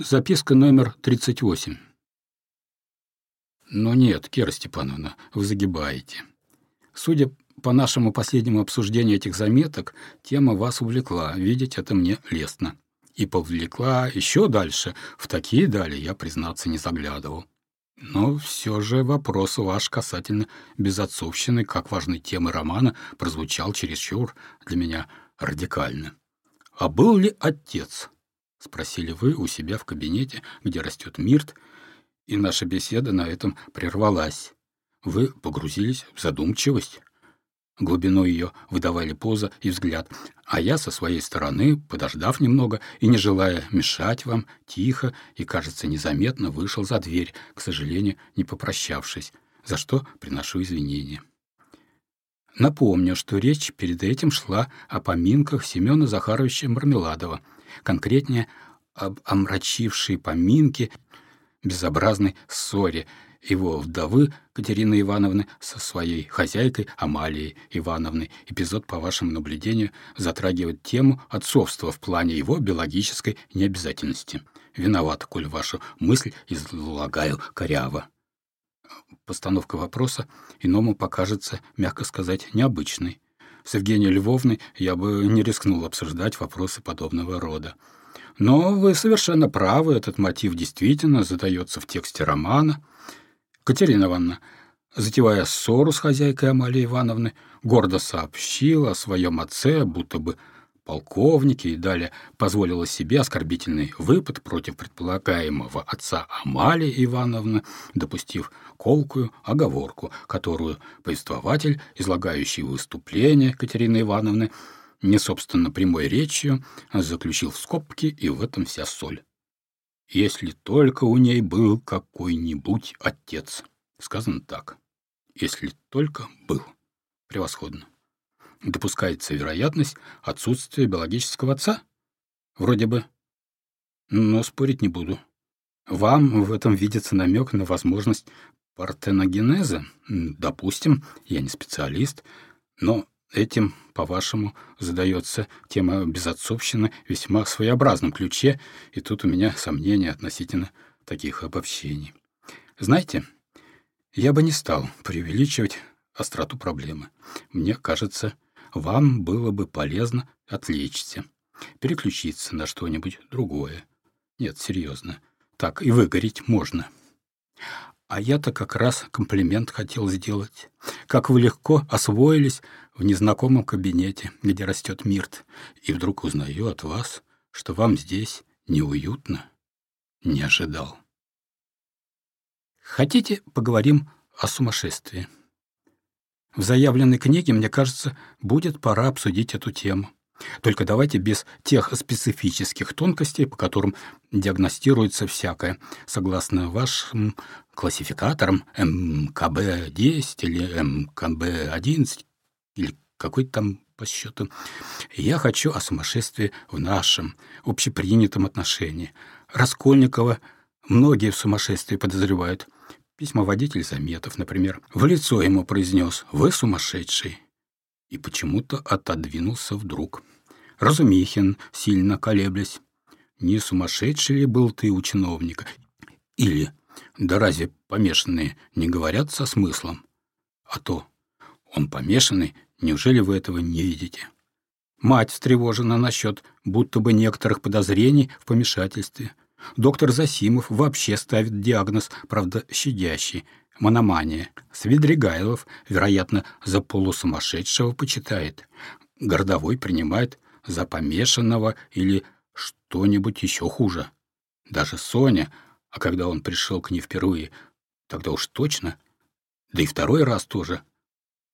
Записка номер 38. Но нет, Кира Степановна, вы загибаете. Судя по нашему последнему обсуждению этих заметок, тема вас увлекла, видеть это мне лестно. И повлекла еще дальше, в такие дали я, признаться, не заглядывал. Но все же вопрос ваш касательно безотцовщины, как важной темы романа, прозвучал чересчур для меня радикально. А был ли отец? — спросили вы у себя в кабинете, где растет мирт, и наша беседа на этом прервалась. Вы погрузились в задумчивость. Глубину ее выдавали поза и взгляд, а я со своей стороны, подождав немного и не желая мешать вам, тихо и, кажется, незаметно вышел за дверь, к сожалению, не попрощавшись, за что приношу извинения. Напомню, что речь перед этим шла о поминках Семена Захаровича Мармеладова — конкретнее об омрачившей поминке безобразной ссоре его вдовы Катерины Ивановны со своей хозяйкой Амалией Ивановной. Эпизод, по вашему наблюдению, затрагивает тему отцовства в плане его биологической необязательности. Виноват, коль вашу мысль излагаю коряво. Постановка вопроса иному покажется, мягко сказать, необычной. С Евгенией Львовной я бы не рискнул обсуждать вопросы подобного рода. Но вы совершенно правы, этот мотив действительно задается в тексте романа. Катерина Ивановна, затевая ссору с хозяйкой Амалии Ивановны, гордо сообщила о своем отце, будто бы полковнике, и далее позволила себе оскорбительный выпад против предполагаемого отца Амалии Ивановны, допустив колкую оговорку, которую повествователь, излагающий выступление Катерины Ивановны, не собственно прямой речью, заключил в скобки, и в этом вся соль. «Если только у ней был какой-нибудь отец». Сказано так. «Если только был». Превосходно. Допускается вероятность отсутствия биологического отца? Вроде бы. Но спорить не буду. Вам в этом видится намек на возможность партеногенеза? Допустим, я не специалист, но этим, по-вашему, задается тема безотцовщины в весьма своеобразном ключе, и тут у меня сомнения относительно таких обобщений. Знаете, я бы не стал преувеличивать остроту проблемы. Мне кажется, вам было бы полезно отвлечься, переключиться на что-нибудь другое. Нет, серьезно, так и выгореть можно. А я-то как раз комплимент хотел сделать. Как вы легко освоились в незнакомом кабинете, где растет мирт, и вдруг узнаю от вас, что вам здесь неуютно. Не ожидал. Хотите, поговорим о сумасшествии? В заявленной книге, мне кажется, будет пора обсудить эту тему. Только давайте без тех специфических тонкостей, по которым диагностируется всякое, согласно вашим классификаторам МКБ-10 или МКБ-11 или какой-то там по счету. Я хочу о сумасшествии в нашем общепринятом отношении. Раскольникова многие в сумасшествии подозревают – Письмоводитель Заметов, например, в лицо ему произнес «Вы сумасшедший!» и почему-то отодвинулся вдруг. Разумихин, сильно колеблясь, «Не сумасшедший ли был ты у чиновника?» Или «Да разве помешанные не говорят со смыслом?» А то «Он помешанный, неужели вы этого не видите?» Мать встревожена насчет будто бы некоторых подозрений в помешательстве – Доктор Засимов вообще ставит диагноз, правда, щадящий – мономания. Свидригайлов, вероятно, за полусумасшедшего почитает. Городовой принимает за помешанного или что-нибудь еще хуже. Даже Соня, а когда он пришел к ней впервые, тогда уж точно, да и второй раз тоже.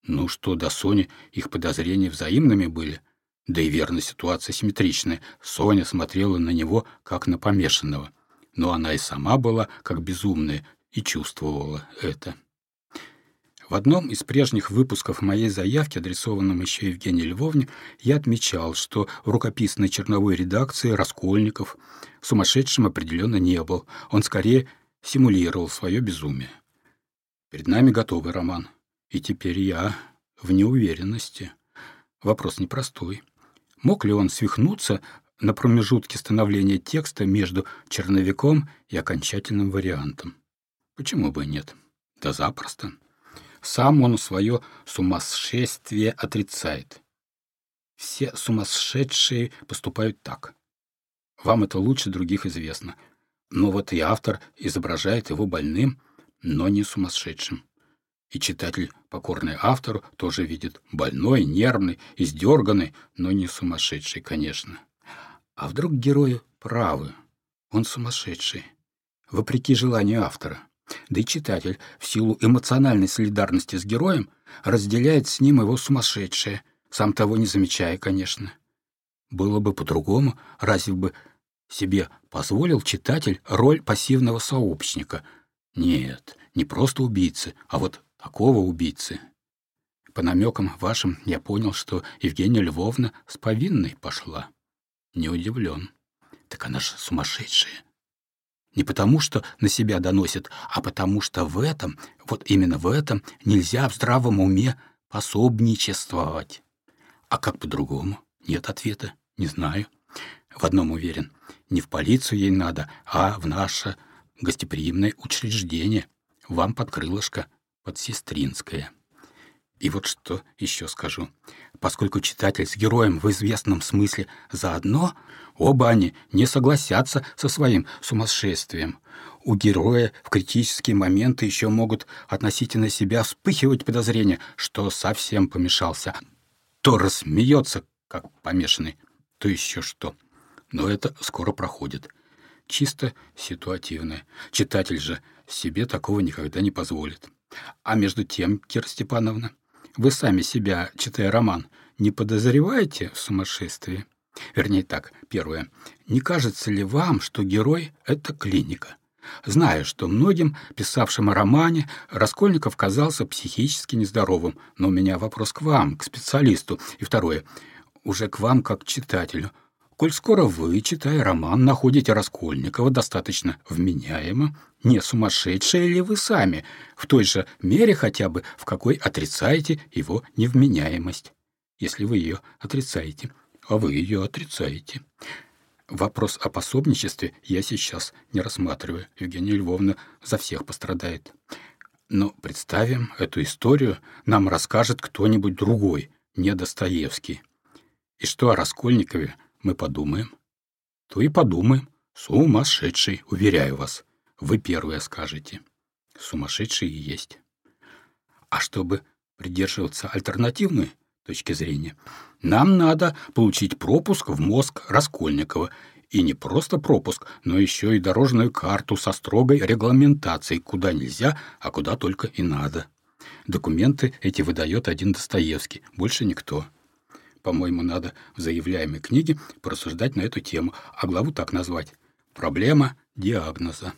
Ну что до Сони, их подозрения взаимными были – да и верно, ситуация симметричная. Соня смотрела на него, как на помешанного. Но она и сама была, как безумная, и чувствовала это. В одном из прежних выпусков моей заявки, адресованном еще Евгении Львовне, я отмечал, что в рукописной черновой редакции Раскольников сумасшедшим определенно не был. Он скорее симулировал свое безумие. Перед нами готовый роман. И теперь я в неуверенности. Вопрос непростой. Мог ли он свихнуться на промежутке становления текста между черновиком и окончательным вариантом. Почему бы и нет? Да запросто. Сам он свое сумасшествие отрицает. Все сумасшедшие поступают так. Вам это лучше других известно. Но вот и автор изображает его больным, но не сумасшедшим. И читатель, покорный автору, тоже видит больной, нервный, издерганный, но не сумасшедший, конечно. А вдруг герои правы? Он сумасшедший. Вопреки желанию автора. Да и читатель, в силу эмоциональной солидарности с героем, разделяет с ним его сумасшедшее, сам того не замечая, конечно. Было бы по-другому, разве бы себе позволил читатель роль пассивного сообщника? Нет, не просто убийцы, а вот такого убийцы. По намекам вашим я понял, что Евгения Львовна с повинной пошла. Не удивлен. Так она же сумасшедшая. Не потому, что на себя доносит, а потому что в этом, вот именно в этом, нельзя в здравом уме пособничествовать. А как по-другому? Нет ответа, не знаю. В одном уверен, не в полицию ей надо, а в наше гостеприимное учреждение. Вам под крылышко, под сестринское. И вот что еще скажу. Поскольку читатель с героем в известном смысле заодно, оба они не согласятся со своим сумасшествием. У героя в критические моменты еще могут относительно себя вспыхивать подозрения, что совсем помешался. То рассмеется, как помешанный, то еще что. Но это скоро проходит. Чисто ситуативное. Читатель же себе такого никогда не позволит. А между тем, Кира Степановна, вы сами себя, читая роман, не подозреваете в сумасшествии? Вернее так, первое. Не кажется ли вам, что герой — это клиника? Знаю, что многим, писавшим о романе, Раскольников казался психически нездоровым, но у меня вопрос к вам, к специалисту. И второе, уже к вам как к читателю. Коль скоро вы, читая роман, находите Раскольникова достаточно вменяемо, не сумасшедшие ли вы сами, в той же мере хотя бы, в какой отрицаете его невменяемость, если вы ее отрицаете, а вы ее отрицаете. Вопрос о пособничестве я сейчас не рассматриваю. Евгения Львовна за всех пострадает. Но представим, эту историю нам расскажет кто-нибудь другой, не Достоевский. И что о Раскольникове мы подумаем, то и подумаем. Сумасшедший, уверяю вас. Вы первые скажете. Сумасшедший и есть. А чтобы придерживаться альтернативной точки зрения, нам надо получить пропуск в мозг Раскольникова. И не просто пропуск, но еще и дорожную карту со строгой регламентацией, куда нельзя, а куда только и надо. Документы эти выдает один Достоевский, больше никто. По-моему, надо в заявляемой книге порассуждать на эту тему, а главу так назвать «Проблема диагноза».